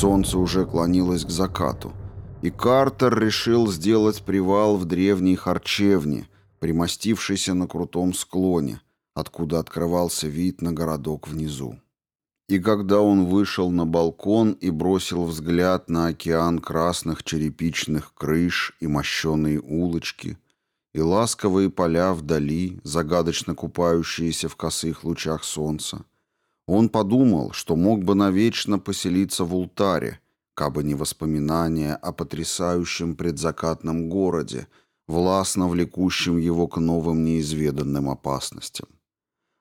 солнце уже клонилось к закату, и Картер решил сделать привал в древней харчевне, примостившейся на крутом склоне, откуда открывался вид на городок внизу. И когда он вышел на балкон и бросил взгляд на океан красных черепичных крыш и мощеные улочки, и ласковые поля вдали, загадочно купающиеся в косых лучах солнца, он подумал, что мог бы навечно поселиться в Ултаре, кабы не воспоминания о потрясающем предзакатном городе, властно влекущем его к новым неизведанным опасностям.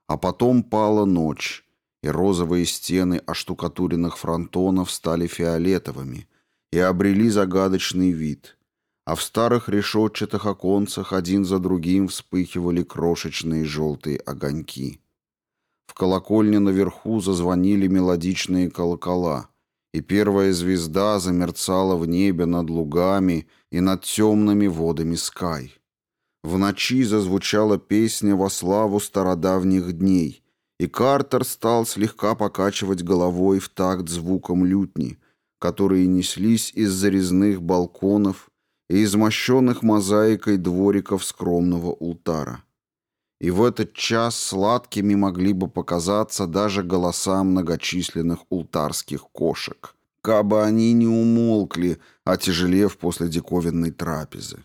А потом пала ночь, и розовые стены оштукатуренных фронтонов стали фиолетовыми и обрели загадочный вид, а в старых решетчатых оконцах один за другим вспыхивали крошечные желтые огоньки. В колокольне наверху зазвонили мелодичные колокола, и первая звезда замерцала в небе над лугами и над темными водами Скай. В ночи зазвучала песня во славу стародавних дней, и Картер стал слегка покачивать головой в такт звуком лютни, которые неслись из зарезных балконов и из мощенных мозаикой двориков скромного ултара и в этот час сладкими могли бы показаться даже голоса многочисленных ултарских кошек, кабы они не умолкли, отяжелев после диковинной трапезы.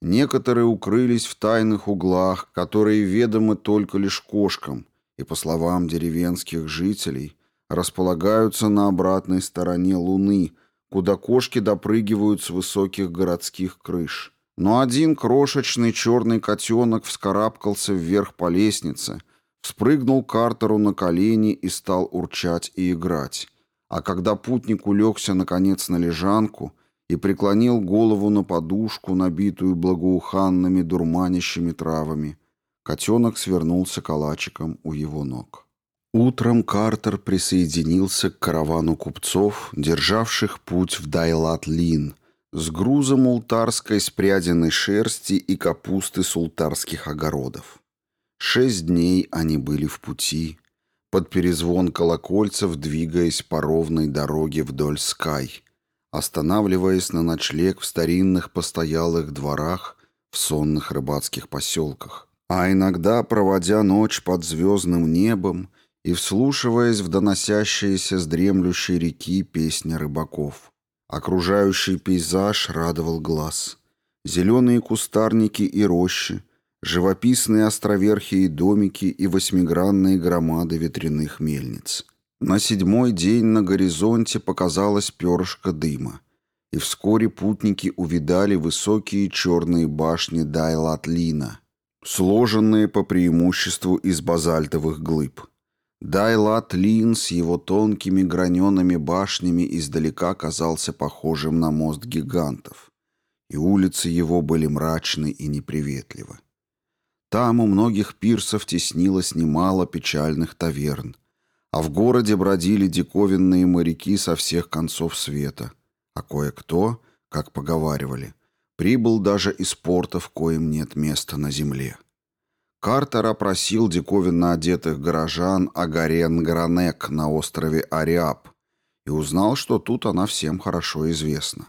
Некоторые укрылись в тайных углах, которые ведомы только лишь кошкам, и, по словам деревенских жителей, располагаются на обратной стороне Луны, куда кошки допрыгивают с высоких городских крыш. Но один крошечный черный котенок вскарабкался вверх по лестнице, вспрыгнул Картеру на колени и стал урчать и играть. А когда путник улегся, наконец, на лежанку и преклонил голову на подушку, набитую благоуханными дурманящими травами, котенок свернулся калачиком у его ног. Утром Картер присоединился к каравану купцов, державших путь в Дайлат-Лин – с грузом ултарской спряденной шерсти и капусты султарских огородов. Шесть дней они были в пути, под перезвон колокольцев двигаясь по ровной дороге вдоль Скай, останавливаясь на ночлег в старинных постоялых дворах в сонных рыбацких поселках, а иногда проводя ночь под звездным небом и вслушиваясь в доносящиеся с дремлющей реки песни рыбаков. Окружающий пейзаж радовал глаз. Зеленые кустарники и рощи, живописные островерхие домики и восьмигранные громады ветряных мельниц. На седьмой день на горизонте показалось перышко дыма, и вскоре путники увидали высокие черные башни Дайлатлина, сложенные по преимуществу из базальтовых глыб. Дайлат Лин с его тонкими граненными башнями издалека казался похожим на мост гигантов, и улицы его были мрачны и неприветливы. Там у многих пирсов теснилось немало печальных таверн, а в городе бродили диковинные моряки со всех концов света, а кое-кто, как поговаривали, прибыл даже из портов, коим нет места на земле. Картер опросил диковинно одетых горожан о горе Нгранек на острове Ариап и узнал, что тут она всем хорошо известна.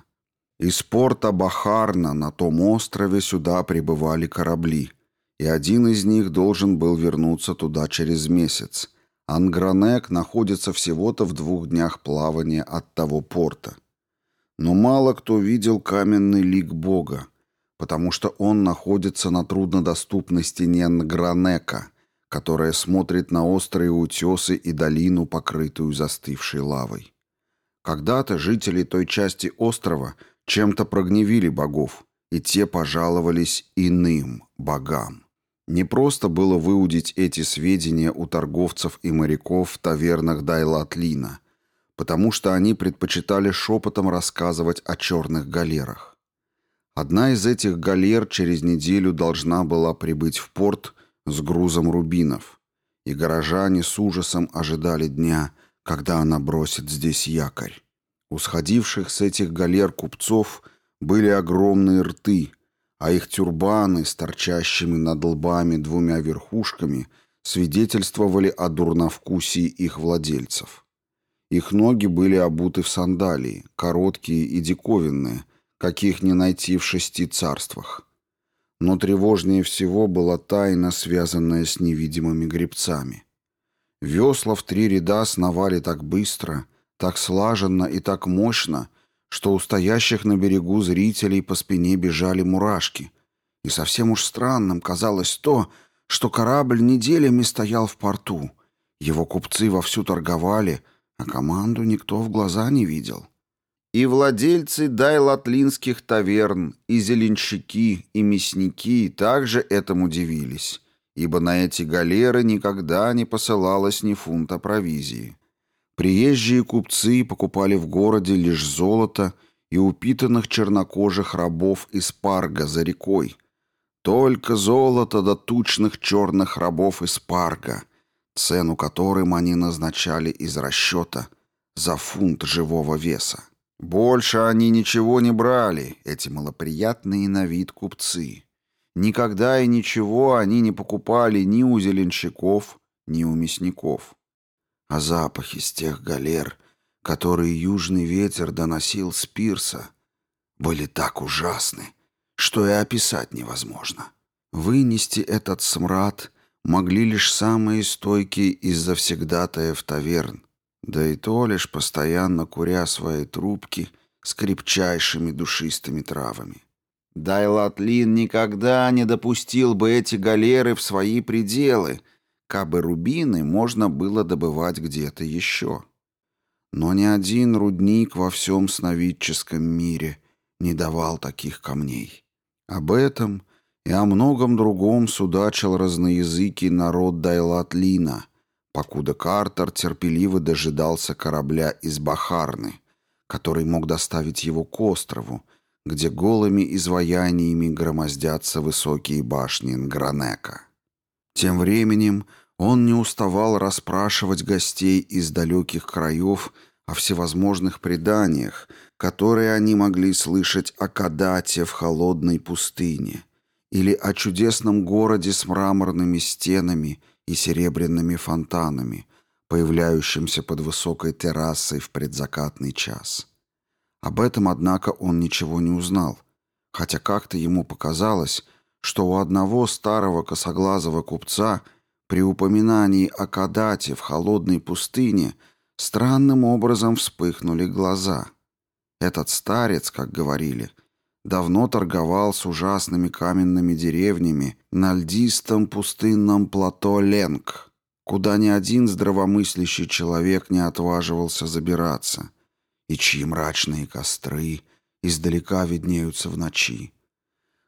Из порта Бахарна на том острове сюда прибывали корабли, и один из них должен был вернуться туда через месяц. Ангранек находится всего-то в двух днях плавания от того порта. Но мало кто видел каменный лик Бога, потому что он находится на труднодоступной стене Нгранека, которая смотрит на острые утесы и долину, покрытую застывшей лавой. Когда-то жители той части острова чем-то прогневили богов, и те пожаловались иным богам. Не просто было выудить эти сведения у торговцев и моряков в тавернах Дайлатлина, потому что они предпочитали шепотом рассказывать о черных галерах. Одна из этих галер через неделю должна была прибыть в порт с грузом рубинов, и горожане с ужасом ожидали дня, когда она бросит здесь якорь. У сходивших с этих галер купцов были огромные рты, а их тюрбаны с торчащими над лбами двумя верхушками свидетельствовали о дурновкусии их владельцев. Их ноги были обуты в сандалии, короткие и диковинные, каких не найти в шести царствах. Но тревожнее всего была тайна, связанная с невидимыми гребцами. Весла в три ряда сновали так быстро, так слаженно и так мощно, что у стоящих на берегу зрителей по спине бежали мурашки. И совсем уж странным казалось то, что корабль неделями стоял в порту. Его купцы вовсю торговали, а команду никто в глаза не видел. И владельцы дайлатлинских таверн, и зеленщики, и мясники также этому удивились, ибо на эти галеры никогда не посылалось ни фунта провизии. Приезжие купцы покупали в городе лишь золото и упитанных чернокожих рабов из Парга за рекой. Только золото до тучных черных рабов из Парга, цену которым они назначали из расчета за фунт живого веса. Больше они ничего не брали, эти малоприятные на вид купцы. Никогда и ничего они не покупали ни у зеленщиков, ни у мясников. А запахи с тех галер, которые южный ветер доносил с пирса, были так ужасны, что и описать невозможно. Вынести этот смрад могли лишь самые стойкие из завсегдатаев таверн, да и то лишь постоянно куря свои трубки с крепчайшими душистыми травами. Дайлатлин никогда не допустил бы эти галеры в свои пределы, кабы рубины можно было добывать где-то еще. Но ни один рудник во всем сновидческом мире не давал таких камней. Об этом и о многом другом судачил разноязыкий народ Дайлатлина — покуда Картер терпеливо дожидался корабля из Бахарны, который мог доставить его к острову, где голыми изваяниями громоздятся высокие башни Нгранека. Тем временем он не уставал расспрашивать гостей из далеких краев о всевозможных преданиях, которые они могли слышать о Кадате в холодной пустыне или о чудесном городе с мраморными стенами – и серебряными фонтанами, появляющимся под высокой террасой в предзакатный час. Об этом, однако, он ничего не узнал, хотя как-то ему показалось, что у одного старого косоглазого купца при упоминании о Кадате в холодной пустыне странным образом вспыхнули глаза. Этот старец, как говорили, — давно торговал с ужасными каменными деревнями на льдистом пустынном плато Ленг, куда ни один здравомыслящий человек не отваживался забираться, и чьи мрачные костры издалека виднеются в ночи.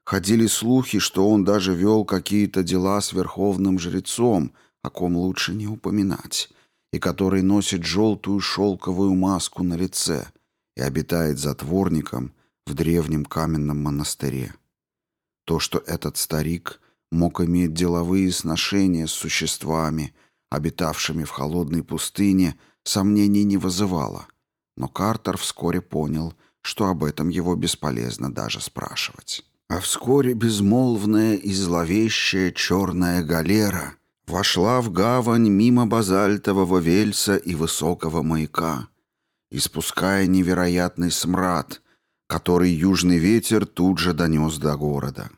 Ходили слухи, что он даже вел какие-то дела с верховным жрецом, о ком лучше не упоминать, и который носит желтую шелковую маску на лице и обитает затворником в древнем каменном монастыре. То, что этот старик мог иметь деловые сношения с существами, обитавшими в холодной пустыне, сомнений не вызывало. Но Картер вскоре понял, что об этом его бесполезно даже спрашивать. А вскоре безмолвная и зловещая черная галера вошла в гавань мимо базальтового вельса и высокого маяка, испуская невероятный смрад, который южный ветер тут же донес до города.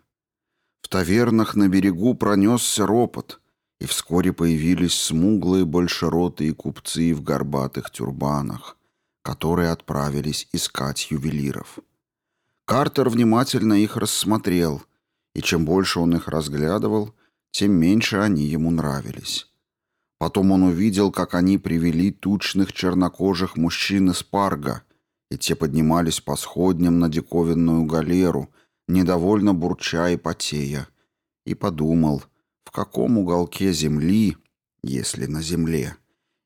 В тавернах на берегу пронесся ропот, и вскоре появились смуглые большеротые купцы в горбатых тюрбанах, которые отправились искать ювелиров. Картер внимательно их рассмотрел, и чем больше он их разглядывал, тем меньше они ему нравились. Потом он увидел, как они привели тучных чернокожих мужчин из Парга — и те поднимались по сходням на диковинную галеру, недовольно бурча и потея, и подумал, в каком уголке земли, если на земле,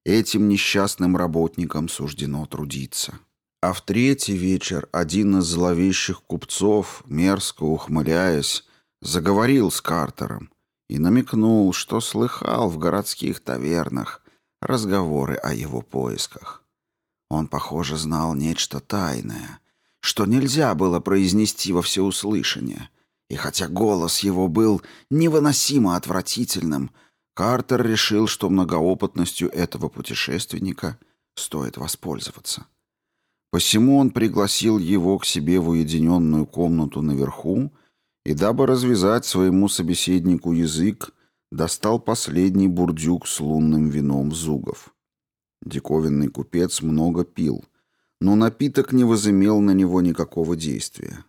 этим несчастным работникам суждено трудиться. А в третий вечер один из зловещих купцов, мерзко ухмыляясь, заговорил с Картером и намекнул, что слыхал в городских тавернах разговоры о его поисках. Он, похоже, знал нечто тайное, что нельзя было произнести во всеуслышание. И хотя голос его был невыносимо отвратительным, Картер решил, что многоопытностью этого путешественника стоит воспользоваться. Посему он пригласил его к себе в уединенную комнату наверху и, дабы развязать своему собеседнику язык, достал последний бурдюк с лунным вином зугов. Диковинный купец много пил, но напиток не возымел на него никакого действия.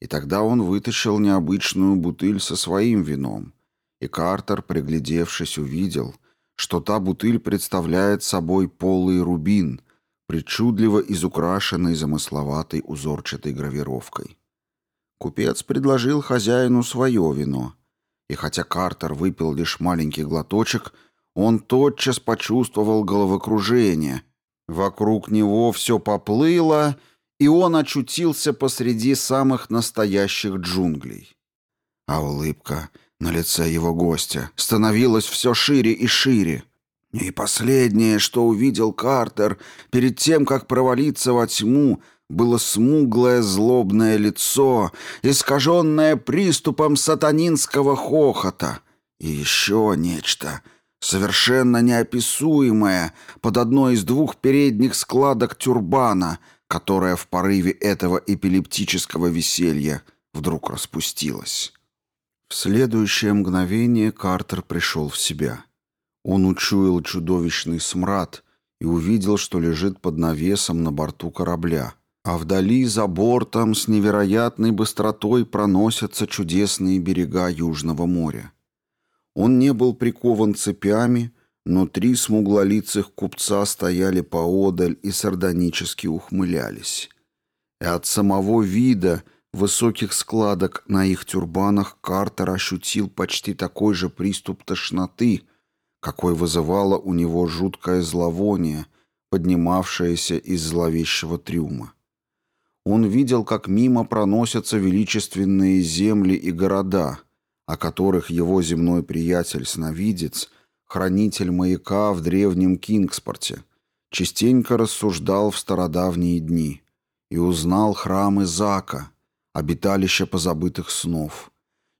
И тогда он вытащил необычную бутыль со своим вином, и Картер, приглядевшись, увидел, что та бутыль представляет собой полый рубин, причудливо изукрашенный замысловатой узорчатой гравировкой. Купец предложил хозяину свое вино, и хотя Картер выпил лишь маленький глоточек, он тотчас почувствовал головокружение. Вокруг него все поплыло, и он очутился посреди самых настоящих джунглей. А улыбка на лице его гостя становилась все шире и шире. И последнее, что увидел Картер перед тем, как провалиться во тьму, было смуглое злобное лицо, искаженное приступом сатанинского хохота. И еще нечто, совершенно неописуемое, под одной из двух передних складок тюрбана, которая в порыве этого эпилептического веселья вдруг распустилась. В следующее мгновение Картер пришел в себя. Он учуял чудовищный смрад и увидел, что лежит под навесом на борту корабля — а вдали за бортом с невероятной быстротой проносятся чудесные берега Южного моря. Он не был прикован цепями, но три смуглолицых купца стояли поодаль и сардонически ухмылялись. И от самого вида высоких складок на их тюрбанах Картер ощутил почти такой же приступ тошноты, какой вызывало у него жуткое зловоние, поднимавшееся из зловещего трюма. Он видел, как мимо проносятся величественные земли и города, о которых его земной приятель-сновидец, хранитель маяка в древнем Кингспорте, частенько рассуждал в стародавние дни и узнал храмы Зака, обиталище позабытых снов,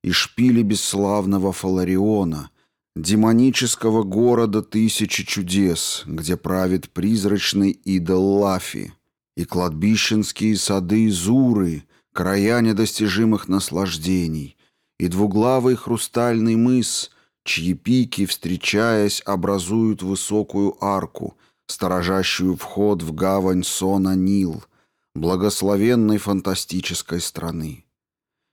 и шпили бесславного Фалариона, демонического города тысячи чудес, где правит призрачный идол Лафи, и кладбищенские сады Зуры, края недостижимых наслаждений, и двуглавый хрустальный мыс, чьи пики, встречаясь, образуют высокую арку, сторожащую вход в гавань Сона Нил, благословенной фантастической страны.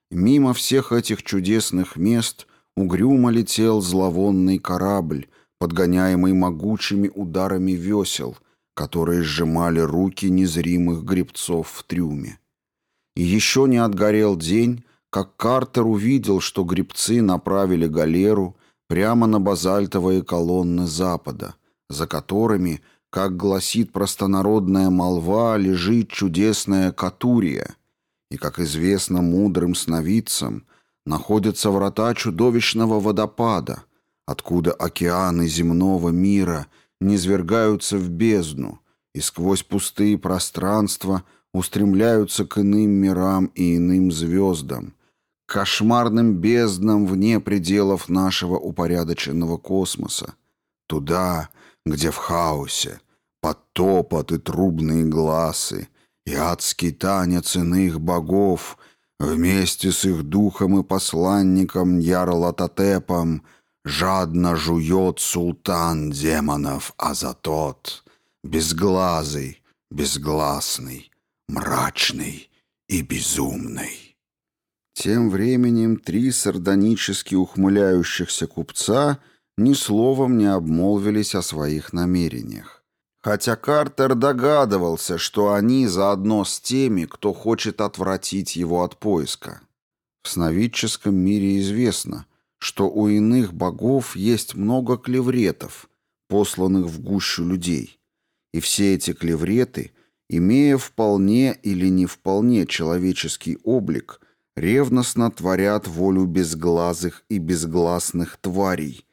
Мимо всех этих чудесных мест угрюмо летел зловонный корабль, подгоняемый могучими ударами весел — которые сжимали руки незримых гребцов в трюме. И еще не отгорел день, как Картер увидел, что гребцы направили галеру прямо на базальтовые колонны запада, за которыми, как гласит простонародная молва, лежит чудесная Катурия, и, как известно мудрым сновидцам, находятся врата чудовищного водопада, откуда океаны земного мира — низвергаются в бездну и сквозь пустые пространства устремляются к иным мирам и иным звездам, кошмарным безднам вне пределов нашего упорядоченного космоса, туда, где в хаосе потопот и трубные глазы, и адский танец иных богов вместе с их духом и посланником Ярлатотепом — Жадно жует султан демонов Азатот, безглазый, безгласный, мрачный и безумный. Тем временем три сардонически ухмыляющихся купца ни словом не обмолвились о своих намерениях. Хотя Картер догадывался, что они заодно с теми, кто хочет отвратить его от поиска. В сновидческом мире известно — что у иных богов есть много клевретов, посланных в гущу людей. И все эти клевреты, имея вполне или не вполне человеческий облик, ревностно творят волю безглазых и безгласных тварей,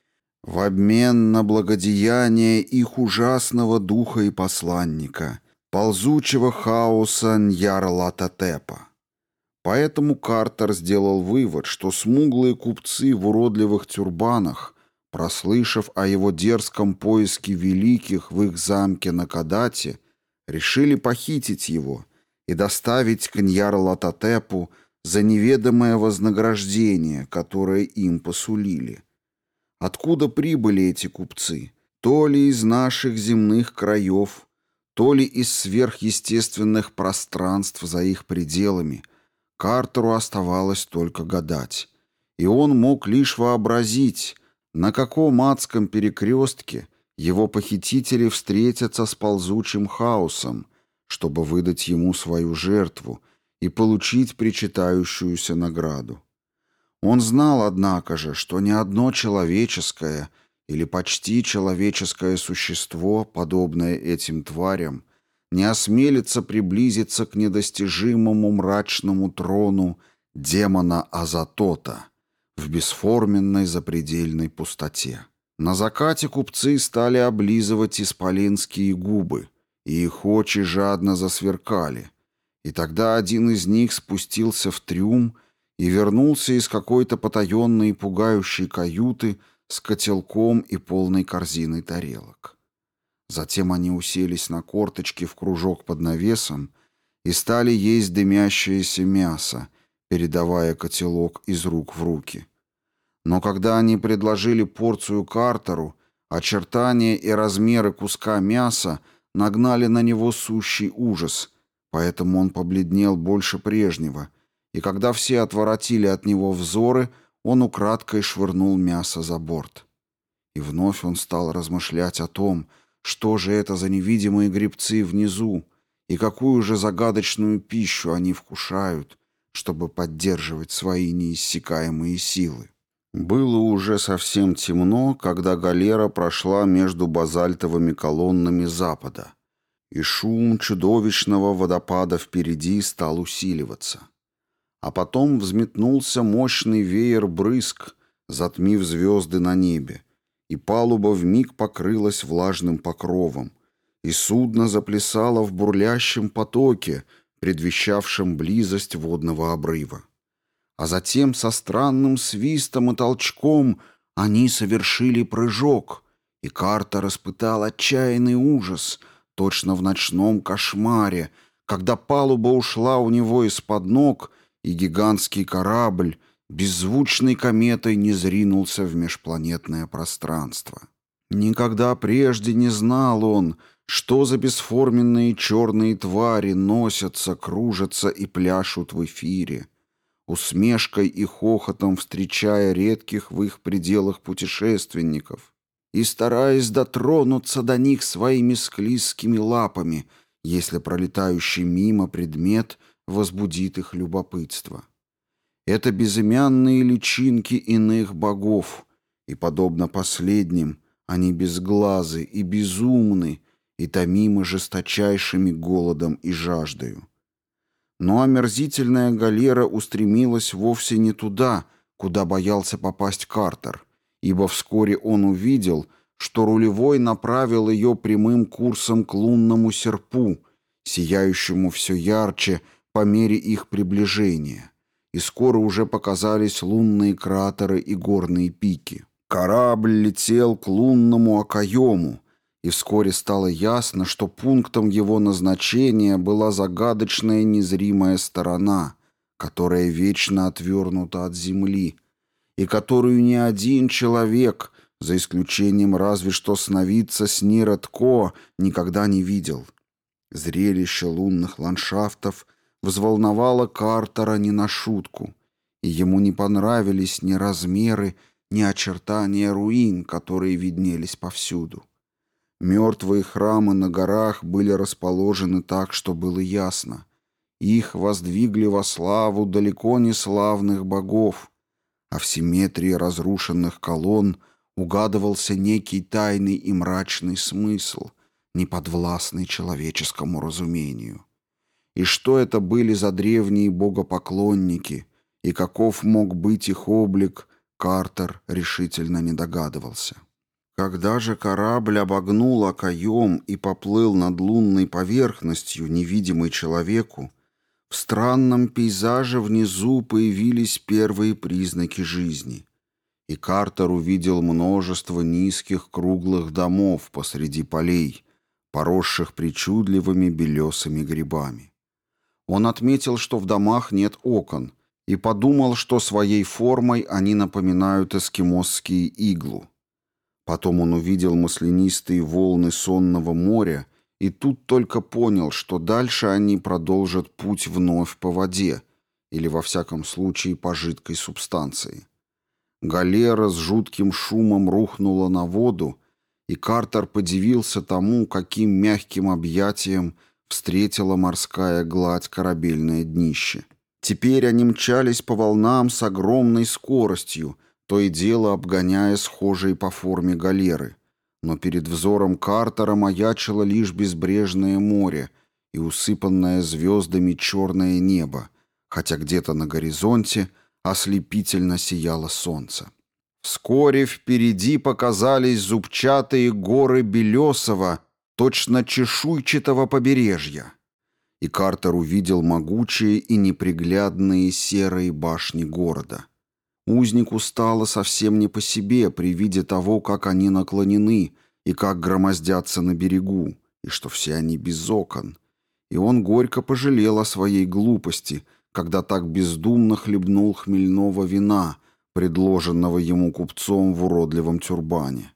в обмен на благодеяние их ужасного духа и посланника, ползучего хаоса Ньярлататепа. Поэтому Картер сделал вывод, что смуглые купцы в уродливых тюрбанах прослышав о его дерзком поиске великих в их замке на Кадате, решили похитить его и доставить к Ньяр-Лататепу за неведомое вознаграждение, которое им посулили. Откуда прибыли эти купцы? То ли из наших земных краев, то ли из сверхъестественных пространств за их пределами. Картеру оставалось только гадать. И он мог лишь вообразить, на каком адском перекрестке его похитители встретятся с ползучим хаосом, чтобы выдать ему свою жертву и получить причитающуюся награду. Он знал, однако же, что ни одно человеческое или почти человеческое существо, подобное этим тварям, не осмелится приблизиться к недостижимому мрачному трону демона Азатота в бесформенной запредельной пустоте. На закате купцы стали облизывать исполинские губы, и их очи жадно засверкали. И тогда один из них спустился в трюм и вернулся из какой-то потаенной и пугающей каюты с котелком и полной корзиной тарелок. Затем они уселись на корточки в кружок под навесом и стали есть дымящееся мясо, передавая котелок из рук в руки. Но когда они предложили порцию Картеру, очертания и размеры куска мяса нагнали на него сущий ужас, поэтому он побледнел больше прежнего, и когда все отворотили от него взоры, он украдкой швырнул мясо за борт. И вновь он стал размышлять о том, что же это за невидимые грибцы внизу, и какую же загадочную пищу они вкушают, чтобы поддерживать свои неиссякаемые силы. Было уже совсем темно, когда галера прошла между базальтовыми колоннами запада, и шум чудовищного водопада впереди стал усиливаться. А потом взметнулся мощный веер брызг, затмив звезды на небе, и палуба вмиг покрылась влажным покровом, и судно заплясало в бурлящем потоке, предвещавшем близость водного обрыва а затем со странным свистом и толчком они совершили прыжок, и Картер испытал отчаянный ужас, точно в ночном кошмаре, когда палуба ушла у него из-под ног, и гигантский корабль беззвучной кометой не зринулся в межпланетное пространство. Никогда прежде не знал он, что за бесформенные черные твари носятся, кружатся и пляшут в эфире, усмешкой и хохотом встречая редких в их пределах путешественников и стараясь дотронуться до них своими склизкими лапами, если пролетающий мимо предмет возбудит их любопытство. Это безымянные личинки иных богов, и, подобно последним, они безглазы и безумны, и томимы жесточайшими голодом и жаждою. Но омерзительная галера устремилась вовсе не туда, куда боялся попасть Картер, ибо вскоре он увидел, что рулевой направил ее прямым курсом к лунному серпу, сияющему все ярче по мере их приближения, и скоро уже показались лунные кратеры и горные пики. Корабль летел к лунному окоему, и вскоре стало ясно, что пунктом его назначения была загадочная незримая сторона, которая вечно отвернута от земли, и которую ни один человек, за исключением разве что сновидца с Ниротко, никогда не видел. Зрелище лунных ландшафтов взволновало Картера не на шутку, и ему не понравились ни размеры, ни очертания руин, которые виднелись повсюду. Мертвые храмы на горах были расположены так, что было ясно. Их воздвигли во славу далеко не славных богов, а в симметрии разрушенных колонн угадывался некий тайный и мрачный смысл, неподвластный человеческому разумению. И что это были за древние богопоклонники, и каков мог быть их облик, Картер решительно не догадывался. Когда же корабль обогнул окоем и поплыл над лунной поверхностью, невидимой человеку, в странном пейзаже внизу появились первые признаки жизни. и Картер увидел множество низких круглых домов посреди полей, поросших причудливыми белесыми грибами. Он отметил, что в домах нет окон, и подумал, что своей формой они напоминают эскимосские иглу. Потом он увидел маслянистые волны сонного моря и тут только понял, что дальше они продолжат путь вновь по воде, или во всяком случае по жидкой субстанции. Галера с жутким шумом рухнула на воду, и Картер подивился тому, каким мягким объятием встретила морская гладь корабельное днище. Теперь они мчались по волнам с огромной скоростью, то и дело обгоняя схожие по форме галеры. Но перед взором Картера маячило лишь безбрежное море и усыпанное звездами черное небо, хотя где-то на горизонте ослепительно сияло солнце. Вскоре впереди показались зубчатые горы Белесова, точно чешуйчатого побережья. И Картер увидел могучие и неприглядные серые башни города. Узнику стало совсем не по себе при виде того, как они наклонены и как громоздятся на берегу, и что все они без окон. И он горько пожалел о своей глупости, когда так бездумно хлебнул хмельного вина — предложенного ему купцом в уродливом тюрбане.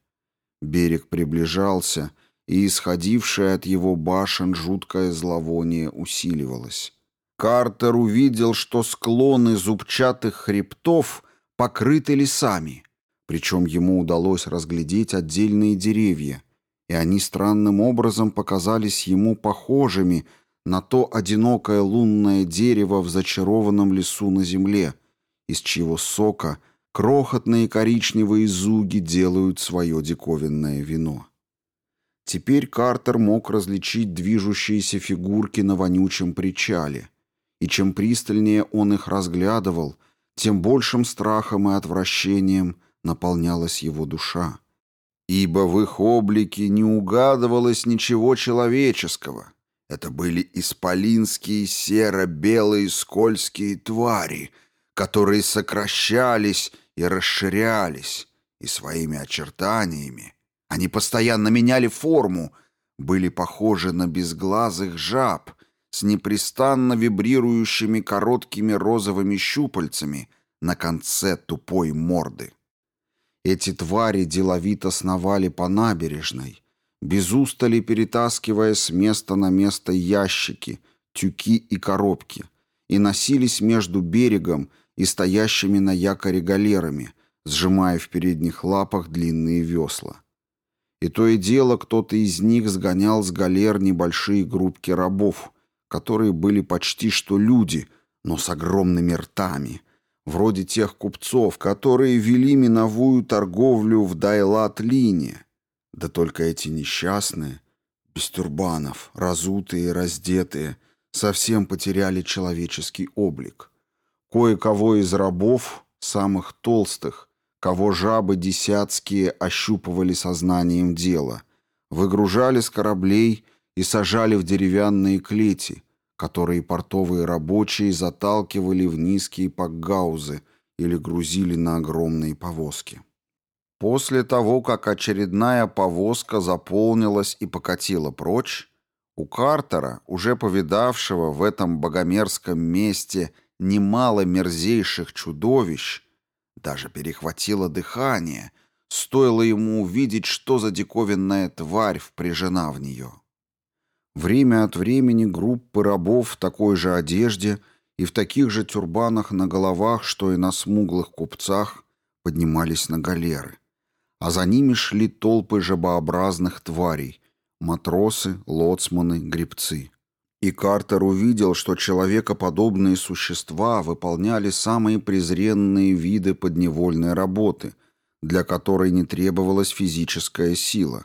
Берег приближался, и исходившее от его башен жуткое зловоние усиливалось. Картер увидел, что склоны зубчатых хребтов покрыты лесами, причем ему удалось разглядеть отдельные деревья, и они странным образом показались ему похожими на то одинокое лунное дерево в зачарованном лесу на земле, из чьего сока крохотные коричневые зуги делают свое диковинное вино. Теперь Картер мог различить движущиеся фигурки на вонючем причале, и чем пристальнее он их разглядывал, тем большим страхом и отвращением наполнялась его душа. Ибо в их облике не угадывалось ничего человеческого. Это были исполинские серо-белые скользкие твари — которые сокращались и расширялись, и своими очертаниями. Они постоянно меняли форму, были похожи на безглазых жаб с непрестанно вибрирующими короткими розовыми щупальцами на конце тупой морды. Эти твари деловито сновали по набережной, без устали перетаскивая с места на место ящики, тюки и коробки, и носились между берегом и стоящими на якоре галерами, сжимая в передних лапах длинные весла. И то и дело кто-то из них сгонял с галер небольшие группки рабов, которые были почти что люди, но с огромными ртами, вроде тех купцов, которые вели миновую торговлю в Дайлат-лине. Да только эти несчастные, без тюрбанов, разутые раздетые, совсем потеряли человеческий облик. Кое-кого из рабов, самых толстых, кого жабы десятские ощупывали сознанием дела, выгружали с кораблей и сажали в деревянные клети, которые портовые рабочие заталкивали в низкие пакгаузы или грузили на огромные повозки. После того, как очередная повозка заполнилась и покатила прочь, у Картера, уже повидавшего в этом богомерзком месте – немало мерзейших чудовищ, даже перехватило дыхание, стоило ему увидеть, что за диковинная тварь впряжена в нее. Время от времени группы рабов в такой же одежде и в таких же тюрбанах на головах, что и на смуглых купцах, поднимались на галеры, а за ними шли толпы жабообразных тварей, матросы, лоцманы, гребцы. И Картер увидел, что человекоподобные существа выполняли самые презренные виды подневольной работы, для которой не требовалась физическая сила.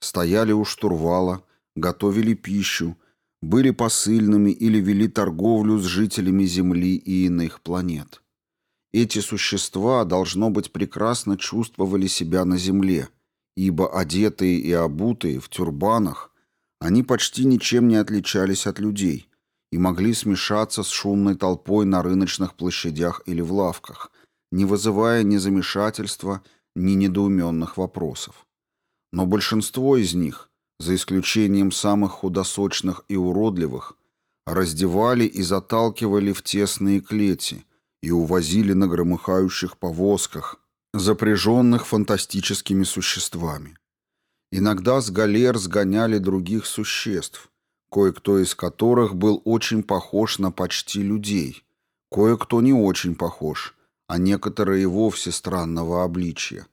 Стояли у штурвала, готовили пищу, были посыльными или вели торговлю с жителями Земли и иных планет. Эти существа, должно быть, прекрасно чувствовали себя на Земле, ибо одетые и обутые в тюрбанах они почти ничем не отличались от людей и могли смешаться с шумной толпой на рыночных площадях или в лавках, не вызывая ни замешательства, ни недоуменных вопросов. Но большинство из них, за исключением самых худосочных и уродливых, раздевали и заталкивали в тесные клети и увозили на громыхающих повозках, запряженных фантастическими существами. Иногда с галер сгоняли других существ, кое-кто из которых был очень похож на почти людей, кое-кто не очень похож, а некоторые и вовсе странного обличия.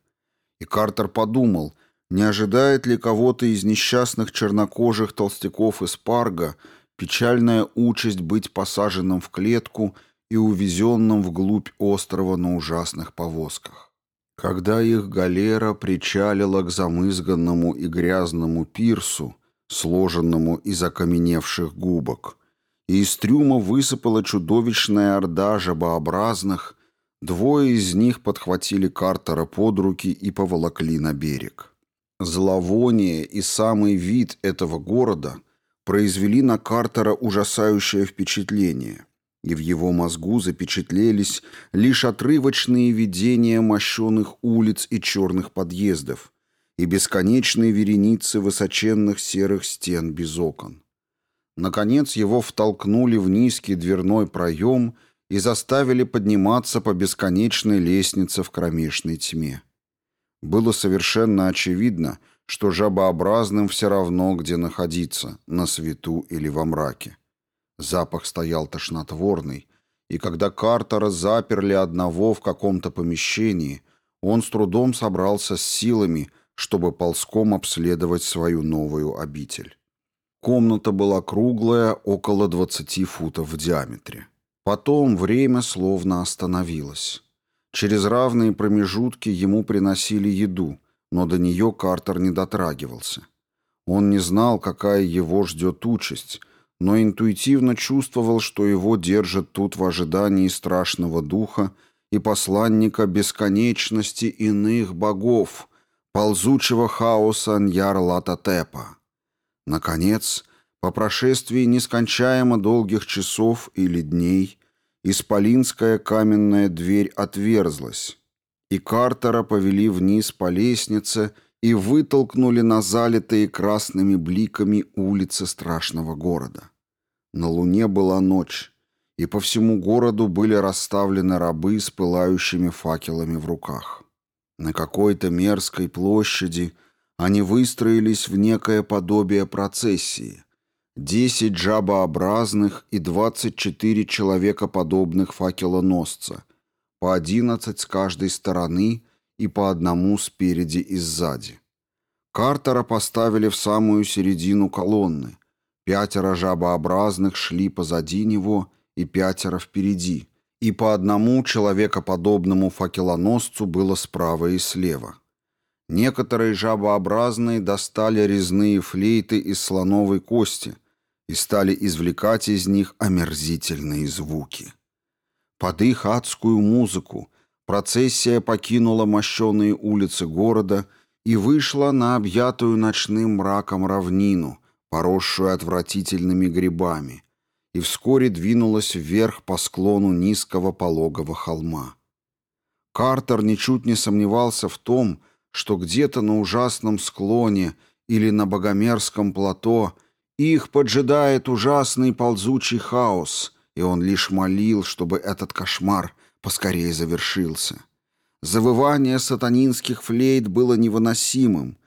И Картер подумал, не ожидает ли кого-то из несчастных чернокожих толстяков из Парга печальная участь быть посаженным в клетку и увезенным вглубь острова на ужасных повозках. Когда их галера причалила к замызганному и грязному пирсу, сложенному из окаменевших губок, и из трюма высыпала чудовищная орда жабообразных, двое из них подхватили Картера под руки и поволокли на берег. Зловоние и самый вид этого города произвели на Картера ужасающее впечатление – и в его мозгу запечатлелись лишь отрывочные видения мощеных улиц и черных подъездов и бесконечные вереницы высоченных серых стен без окон. Наконец его втолкнули в низкий дверной проем и заставили подниматься по бесконечной лестнице в кромешной тьме. Было совершенно очевидно, что жабообразным все равно, где находиться, на свету или во мраке. Запах стоял тошнотворный, и когда Картера заперли одного в каком-то помещении, он с трудом собрался с силами, чтобы ползком обследовать свою новую обитель. Комната была круглая, около 20 футов в диаметре. Потом время словно остановилось. Через равные промежутки ему приносили еду, но до нее Картер не дотрагивался. Он не знал, какая его ждет участь, но интуитивно чувствовал, что его держат тут в ожидании страшного духа и посланника бесконечности иных богов, ползучего хаоса Ньяр-Лататепа. Наконец, по прошествии нескончаемо долгих часов или дней, исполинская каменная дверь отверзлась, и Картера повели вниз по лестнице и вытолкнули на залитые красными бликами улицы страшного города. На луне была ночь, и по всему городу были расставлены рабы с пылающими факелами в руках. На какой-то мерзкой площади они выстроились в некое подобие процессии. Десять жабообразных и двадцать четыре человекоподобных факелоносца, по одиннадцать с каждой стороны и по одному спереди и сзади. Картера поставили в самую середину колонны, Пятеро жабообразных шли позади него и пятеро впереди, и по одному человекоподобному факелоносцу было справа и слева. Некоторые жабообразные достали резные флейты из слоновой кости и стали извлекать из них омерзительные звуки. Под их адскую музыку процессия покинула мощеные улицы города и вышла на объятую ночным мраком равнину, поросшую отвратительными грибами, и вскоре двинулась вверх по склону низкого пологого холма. Картер ничуть не сомневался в том, что где-то на ужасном склоне или на богомерзком плато их поджидает ужасный ползучий хаос, и он лишь молил, чтобы этот кошмар поскорее завершился. Завывание сатанинских флейт было невыносимым,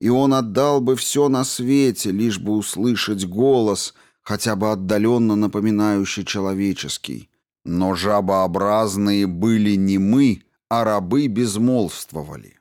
и он отдал бы все на свете, лишь бы услышать голос, хотя бы отдаленно напоминающий человеческий. Но жабообразные были не мы, а рабы безмолвствовали.